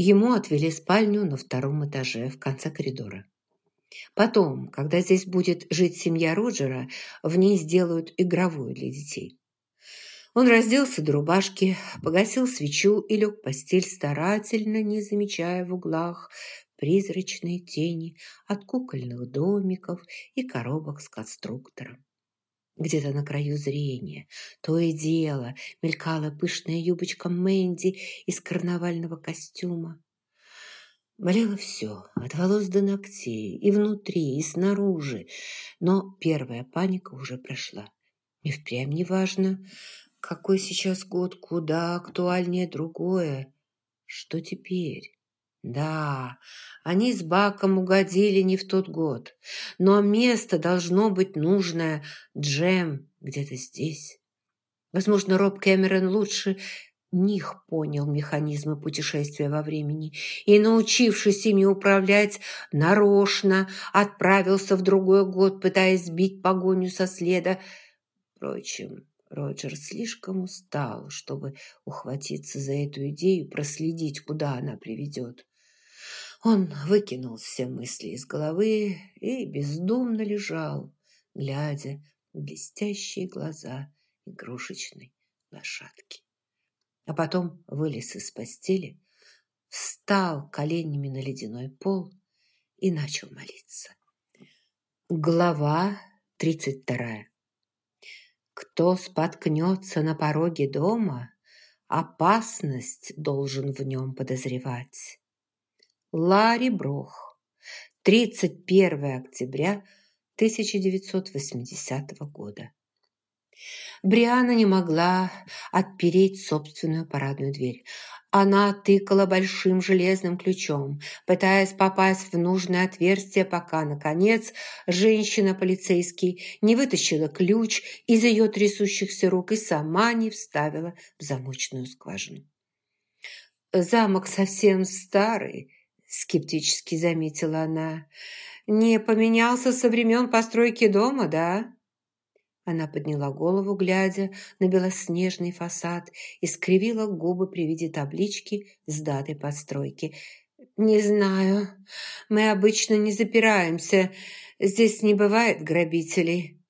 Ему отвели спальню на втором этаже в конце коридора. Потом, когда здесь будет жить семья Роджера, в ней сделают игровую для детей. Он разделся до рубашки, погасил свечу и лег в постель, старательно не замечая в углах призрачные тени от кукольных домиков и коробок с конструктором. Где-то на краю зрения то и дело мелькала пышная юбочка Мэнди из карнавального костюма. Болело все, от волос до ногтей, и внутри, и снаружи. Но первая паника уже прошла. И впрямь не важно, какой сейчас год, куда актуальнее другое. Что теперь? Да, они с Баком угодили не в тот год, но место должно быть нужное. Джем где-то здесь. Возможно, Роб Кэмерон лучше них понял механизмы путешествия во времени и, научившись ими управлять, нарочно отправился в другой год, пытаясь сбить погоню со следа. Впрочем, Роджер слишком устал, чтобы ухватиться за эту идею и проследить, куда она приведет. Он выкинул все мысли из головы и бездумно лежал, глядя в блестящие глаза игрушечной лошадки. А потом вылез из постели, встал коленями на ледяной пол и начал молиться. Глава тридцать вторая. Кто споткнется на пороге дома, опасность должен в нем подозревать. Ларри Брох. 31 октября 1980 года. Бриана не могла отпереть собственную парадную дверь. Она тыкала большим железным ключом, пытаясь попасть в нужное отверстие, пока, наконец, женщина-полицейский не вытащила ключ из ее трясущихся рук и сама не вставила в замочную скважину. Замок совсем старый, скептически заметила она. «Не поменялся со времен постройки дома, да?» Она подняла голову, глядя на белоснежный фасад, и скривила губы при виде таблички с датой постройки. «Не знаю. Мы обычно не запираемся. Здесь не бывает грабителей».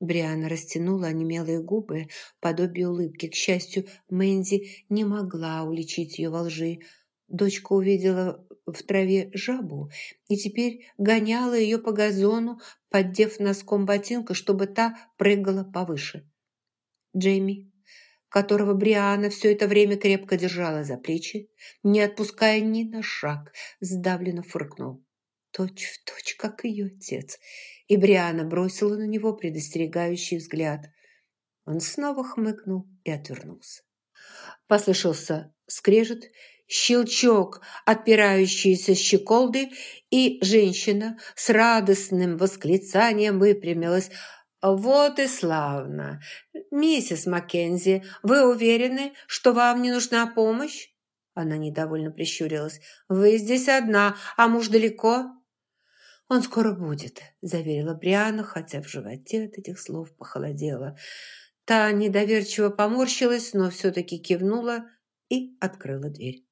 Бриана растянула онемелые губы, подобие улыбки. К счастью, Мэнди не могла уличить ее во лжи. Дочка увидела в траве жабу и теперь гоняла ее по газону, поддев носком ботинка, чтобы та прыгала повыше. Джейми, которого Бриана все это время крепко держала за плечи, не отпуская ни на шаг, сдавленно фыркнул. Точь в точь, как ее отец. И Бриана бросила на него предостерегающий взгляд. Он снова хмыкнул и отвернулся. Послышался скрежет, щелчок отпирающейся щеколды, и женщина с радостным восклицанием выпрямилась. «Вот и славно! Миссис Маккензи, вы уверены, что вам не нужна помощь?» Она недовольно прищурилась. «Вы здесь одна, а муж далеко?» «Он скоро будет», – заверила Бриана, хотя в животе от этих слов похолодело. Та недоверчиво поморщилась, но все-таки кивнула и открыла дверь.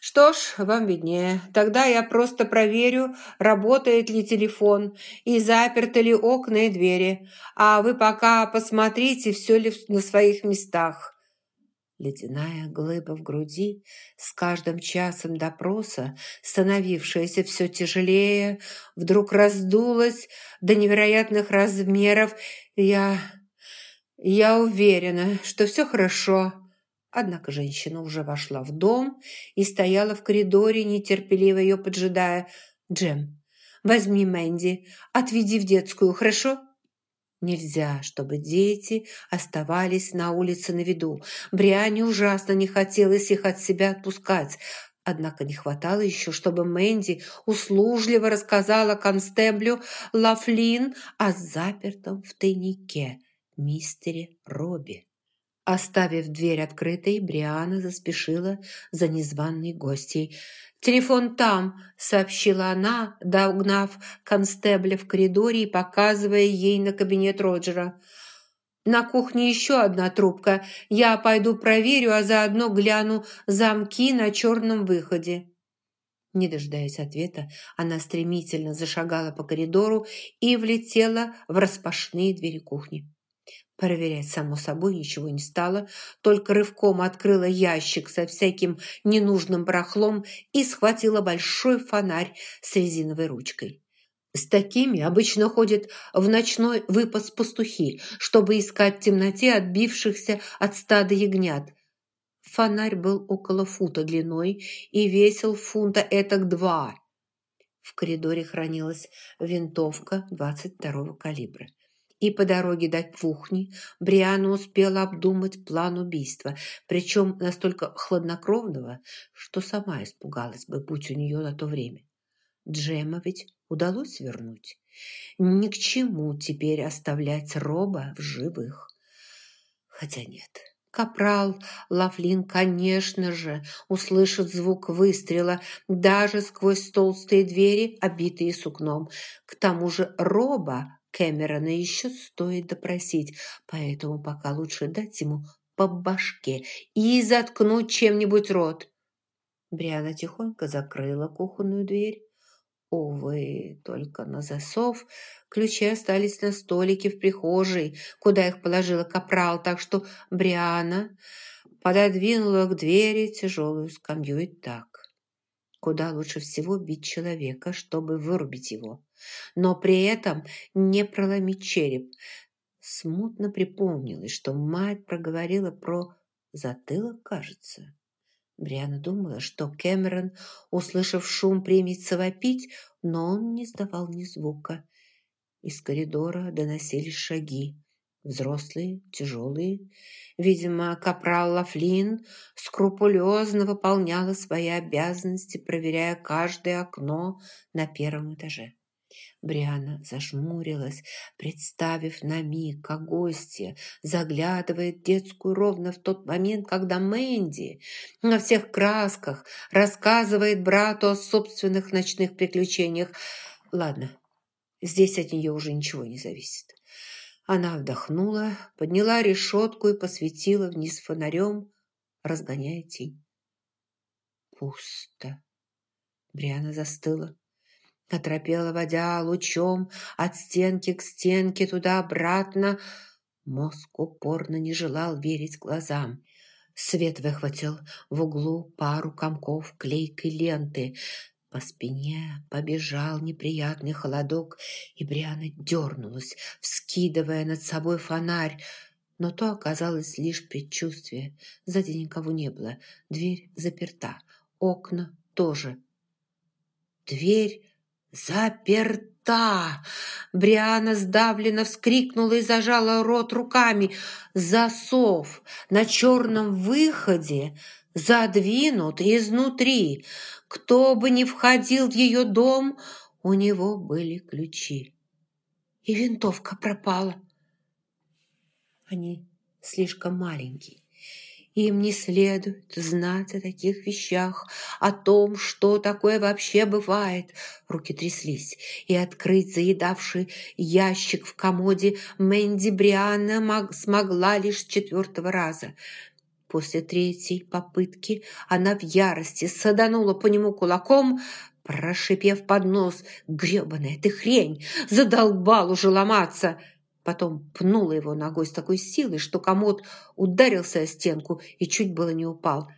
«Что ж, вам виднее. Тогда я просто проверю, работает ли телефон и заперты ли окна и двери. А вы пока посмотрите, все ли на своих местах». Ледяная глыба в груди, с каждым часом допроса, становившаяся все тяжелее, вдруг раздулась до невероятных размеров. «Я... я уверена, что все хорошо». Однако женщина уже вошла в дом и стояла в коридоре, нетерпеливо ее поджидая. «Джем, возьми Мэнди, отведи в детскую, хорошо?» Нельзя, чтобы дети оставались на улице на виду. Бриане ужасно не хотелось их от себя отпускать. Однако не хватало еще, чтобы Мэнди услужливо рассказала констеблю Лафлин о запертом в тайнике мистере Робби. Оставив дверь открытой, Бриана заспешила за незваной гостьей. «Телефон там», — сообщила она, догнав констебля в коридоре и показывая ей на кабинет Роджера. На кухне еще одна трубка. Я пойду проверю, а заодно гляну замки на черном выходе». Не дожидаясь ответа, она стремительно зашагала по коридору и влетела в распашные двери кухни. Проверять, само собой, ничего не стало, только рывком открыла ящик со всяким ненужным барахлом и схватила большой фонарь с резиновой ручкой. С такими обычно ходят в ночной выпас пастухи, чтобы искать в темноте отбившихся от стада ягнят. Фонарь был около фута длиной и весил фунта этак два. В коридоре хранилась винтовка 22-го калибра. И по дороге до кухни Бриана успела обдумать план убийства, причем настолько хладнокровного, что сама испугалась бы, будь у нее на то время. Джема ведь удалось вернуть. Ни к чему теперь оставлять Роба в живых. Хотя нет, капрал Лавлин, конечно же, услышит звук выстрела даже сквозь толстые двери, обитые сукном. К тому же Роба Кэмерона еще стоит допросить, поэтому пока лучше дать ему по башке и заткнуть чем-нибудь рот. Бриана тихонько закрыла кухонную дверь, Увы, только на засов. Ключи остались на столике в прихожей, куда их положила капрал, так что Бриана пододвинула к двери тяжелую скамью и так. Куда лучше всего бить человека, чтобы вырубить его, но при этом не проломить череп. Смутно припомнилось, что мать проговорила про затылок, кажется. Бриана думала, что Кэмерон, услышав шум, примется вопить, но он не сдавал ни звука. Из коридора доносились шаги. Взрослые, тяжелые. Видимо, капрал Лафлин скрупулезно выполняла свои обязанности, проверяя каждое окно на первом этаже. Бриана зажмурилась, представив на миг, как гостья заглядывает в детскую ровно в тот момент, когда Мэнди на всех красках рассказывает брату о собственных ночных приключениях. Ладно, здесь от нее уже ничего не зависит. Она вдохнула, подняла решетку и посветила вниз фонарем, разгоняя тень. Пусто. Бриана застыла оторопела, водя лучом от стенки к стенке туда-обратно. Мозг упорно не желал верить глазам. Свет выхватил в углу пару комков клейкой ленты. По спине побежал неприятный холодок, и Бриана дернулась, вскидывая над собой фонарь. Но то оказалось лишь предчувствие. Сзади никого не было. Дверь заперта. Окна тоже. Дверь «Заперта!» Бриана сдавленно вскрикнула и зажала рот руками. Засов на черном выходе задвинут изнутри. Кто бы ни входил в ее дом, у него были ключи. И винтовка пропала. Они слишком маленькие им не следует знать о таких вещах, о том, что такое вообще бывает. Руки тряслись, и открыть заедавший ящик в комоде Мэнди Брианна смогла лишь четвертого раза. После третьей попытки она в ярости саданула по нему кулаком, прошипев под нос «Гребаная ты хрень! Задолбал уже ломаться!» Потом пнула его ногой с такой силой, что комод ударился о стенку и чуть было не упал.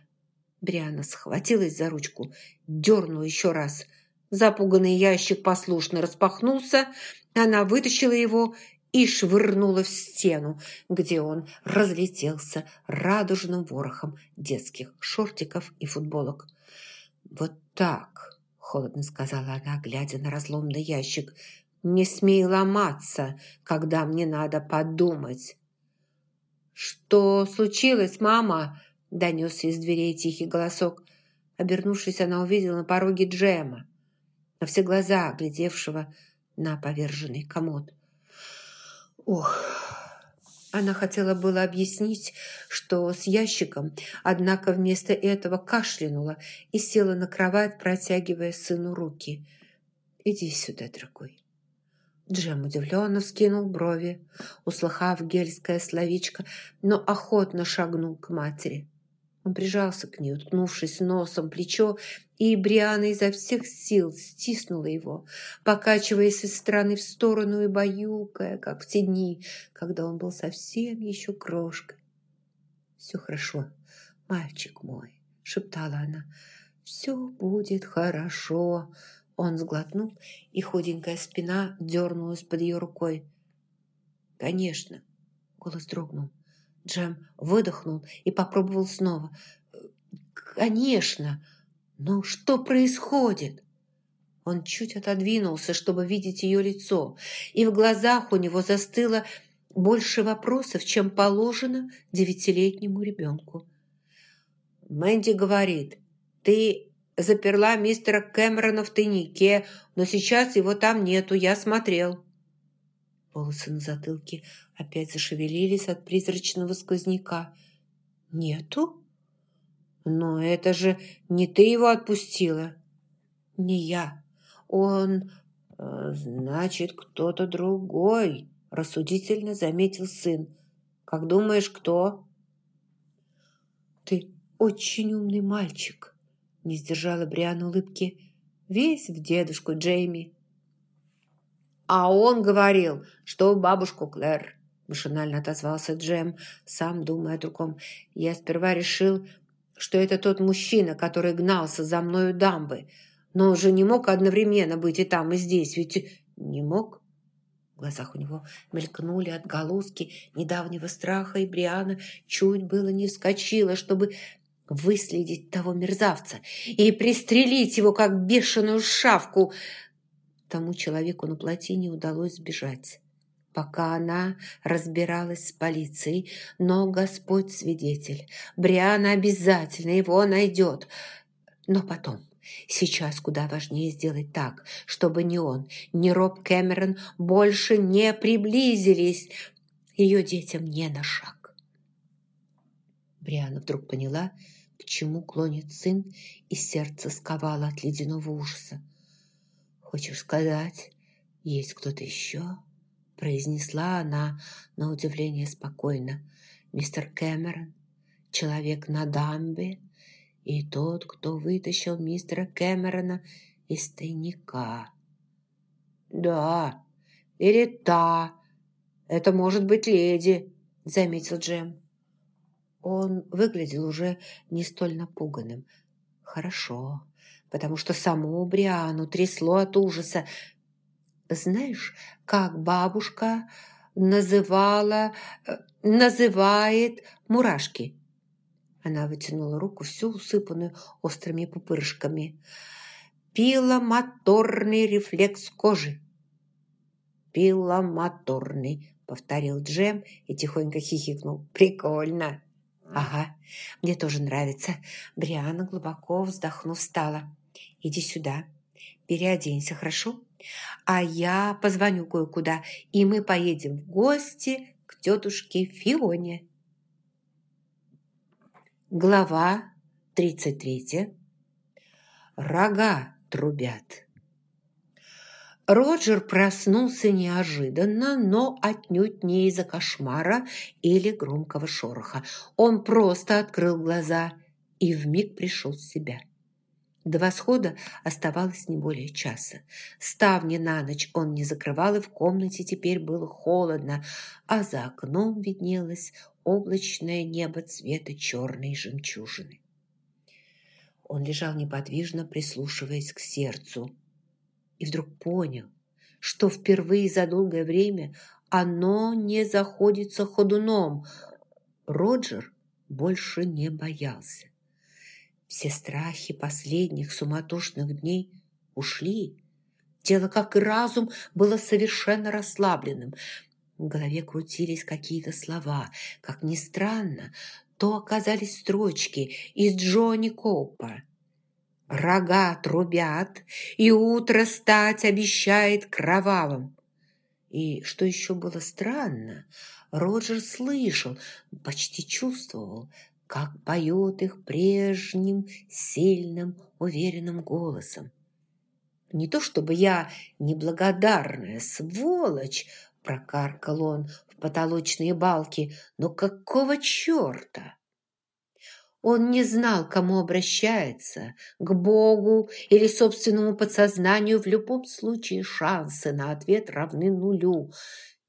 Бриана схватилась за ручку, дернула еще раз. Запуганный ящик послушно распахнулся, она вытащила его и швырнула в стену, где он разлетелся радужным ворохом детских шортиков и футболок. «Вот так», — холодно сказала она, глядя на разломный ящик, не смей ломаться, когда мне надо подумать. «Что случилось, мама?» – донесся из дверей тихий голосок. Обернувшись, она увидела на пороге Джема, на все глаза глядевшего на поверженный комод. Ох, она хотела было объяснить, что с ящиком, однако вместо этого кашлянула и села на кровать, протягивая сыну руки. «Иди сюда, дорогой». Джем удивленно вскинул брови, услыхав гельское словечко, но охотно шагнул к матери. Он прижался к ней, уткнувшись носом плечо, и Бриана изо всех сил стиснула его, покачиваясь из стороны в сторону и баюкая, как в те дни, когда он был совсем еще крошкой. «Все хорошо, мальчик мой», — шептала она, — «все будет хорошо». Он сглотнул, и худенькая спина дернулась под ее рукой. «Конечно», — голос дрогнул. Джем выдохнул и попробовал снова. «Конечно! Но что происходит?» Он чуть отодвинулся, чтобы видеть ее лицо, и в глазах у него застыло больше вопросов, чем положено девятилетнему ребенку. Мэнди говорит, «Ты заперла мистера Кэмерона в тайнике, но сейчас его там нету, я смотрел». Волосы на затылке опять зашевелились от призрачного сквозняка. «Нету? Но это же не ты его отпустила?» «Не я. Он... Э, значит, кто-то другой», – рассудительно заметил сын. «Как думаешь, кто?» «Ты очень умный мальчик», – не сдержала Бриан улыбки. «Весь в дедушку Джейми». «А он говорил, что бабушку Клэр», – машинально отозвался Джем, сам думая о другом. «Я сперва решил, что это тот мужчина, который гнался за мною дамбы, но уже не мог одновременно быть и там, и здесь, ведь не мог». В глазах у него мелькнули отголоски недавнего страха, и Бриана чуть было не вскочила, чтобы выследить того мерзавца и пристрелить его, как бешеную шавку – Тому человеку на плотине удалось сбежать, пока она разбиралась с полицией, но Господь свидетель, Бриана обязательно его найдет. Но потом, сейчас куда важнее сделать так, чтобы ни он, ни Роб Кэмерон больше не приблизились ее детям не на шаг. Бриана вдруг поняла, к чему клонит сын, и сердце сковало от ледяного ужаса. «Хочешь сказать, есть кто-то еще?» произнесла она на удивление спокойно. «Мистер Кэмерон, человек на дамбе, и тот, кто вытащил мистера Кэмерона из тайника». «Да, или та. Это может быть леди», — заметил Джем. Он выглядел уже не столь напуганным. «Хорошо, потому что саму Бриану трясло от ужаса. Знаешь, как бабушка называла, э, называет мурашки? Она вытянула руку, всю усыпанную острыми пупырышками. Пиломоторный рефлекс кожи. Пиломоторный, повторил Джем и тихонько хихикнул. Прикольно. «Ага, мне тоже нравится». Бриана глубоко вздохнув встала. «Иди сюда, переоденься, хорошо? А я позвоню кое-куда, и мы поедем в гости к тетушке Фионе». Глава тридцать третья. Рога трубят. Роджер проснулся неожиданно, но отнюдь не из-за кошмара или громкого шороха. Он просто открыл глаза и вмиг пришел в себя. До восхода оставалось не более часа. Ставни на ночь он не закрывал, и в комнате теперь было холодно, а за окном виднелось облачное небо цвета черной жемчужины. Он лежал неподвижно, прислушиваясь к сердцу и вдруг понял, что впервые за долгое время оно не заходится ходуном. Роджер больше не боялся. Все страхи последних суматошных дней ушли. Тело, как и разум, было совершенно расслабленным. В голове крутились какие-то слова. Как ни странно, то оказались строчки из Джонни Копа. Рога трубят, и утро стать обещает кровавым. И что еще было странно, Роджер слышал, почти чувствовал, как поет их прежним, сильным, уверенным голосом. Не то чтобы я неблагодарная сволочь, прокаркал он в потолочные балки, но какого черта? Он не знал, к кому обращается, к Богу или собственному подсознанию. В любом случае шансы на ответ равны нулю.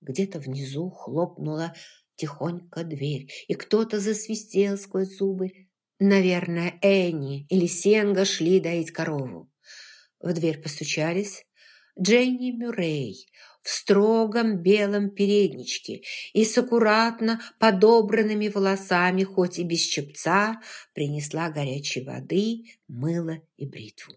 Где-то внизу хлопнула тихонько дверь, и кто-то засвистел сквозь зубы. Наверное, Энни или Сенга шли доить корову. В дверь постучались. Дженни Мюррей в строгом белом передничке и с аккуратно подобранными волосами, хоть и без чепца, принесла горячей воды, мыло и бритву.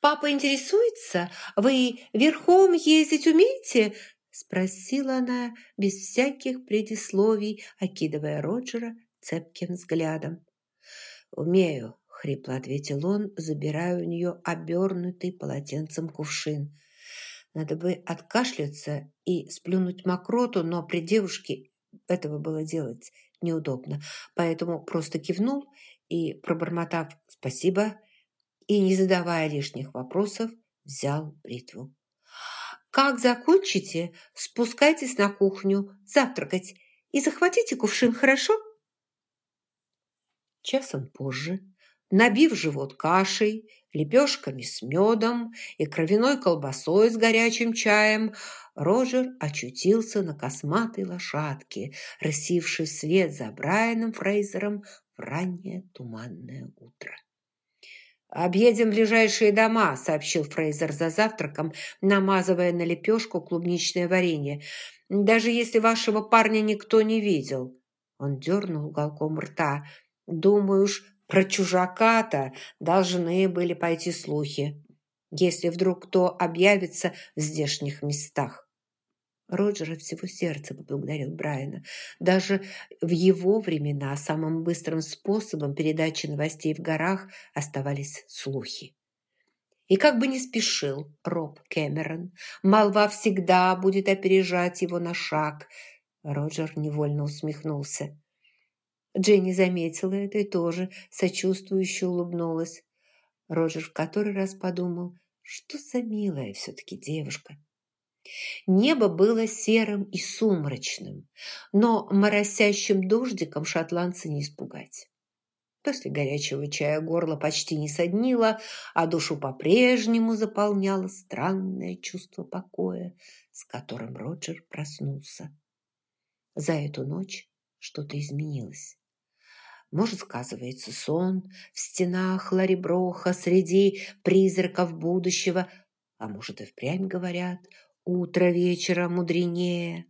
«Папа интересуется, вы верхом ездить умеете?» спросила она без всяких предисловий, окидывая Роджера цепким взглядом. «Умею», — хрипло ответил он, забирая у нее обернутый полотенцем кувшин. Надо бы откашляться и сплюнуть мокроту, но при девушке этого было делать неудобно, поэтому просто кивнул и, пробормотав «спасибо», и, не задавая лишних вопросов, взял бритву. «Как закончите, спускайтесь на кухню завтракать и захватите кувшин, хорошо?» Часом позже, набив живот кашей, лепешками с медом и кровяной колбасой с горячим чаем, Роджер очутился на косматой лошадке, рассившей свет за Брайаном Фрейзером в раннее туманное утро. «Объедем ближайшие дома», – сообщил Фрейзер за завтраком, намазывая на лепешку клубничное варенье. «Даже если вашего парня никто не видел». Он дернул уголком рта. «Думаю уж, про чужака-то должны были пойти слухи, если вдруг кто объявится в здешних местах. Роджер от всего сердца поблагодарил Брайана. Даже в его времена самым быстрым способом передачи новостей в горах оставались слухи. И как бы не спешил Роб Кэмерон, молва всегда будет опережать его на шаг. Роджер невольно усмехнулся. Дженни заметила это и тоже сочувствующе улыбнулась. Роджер в который раз подумал, что за милая все-таки девушка. Небо было серым и сумрачным, но моросящим дождиком шотландца не испугать. После горячего чая горло почти не соднило, а душу по-прежнему заполняло странное чувство покоя, с которым Роджер проснулся. За эту ночь что-то изменилось. Может, сказывается сон в стенах Лариброха среди призраков будущего, а может и впрямь говорят, утро вечера мудренее.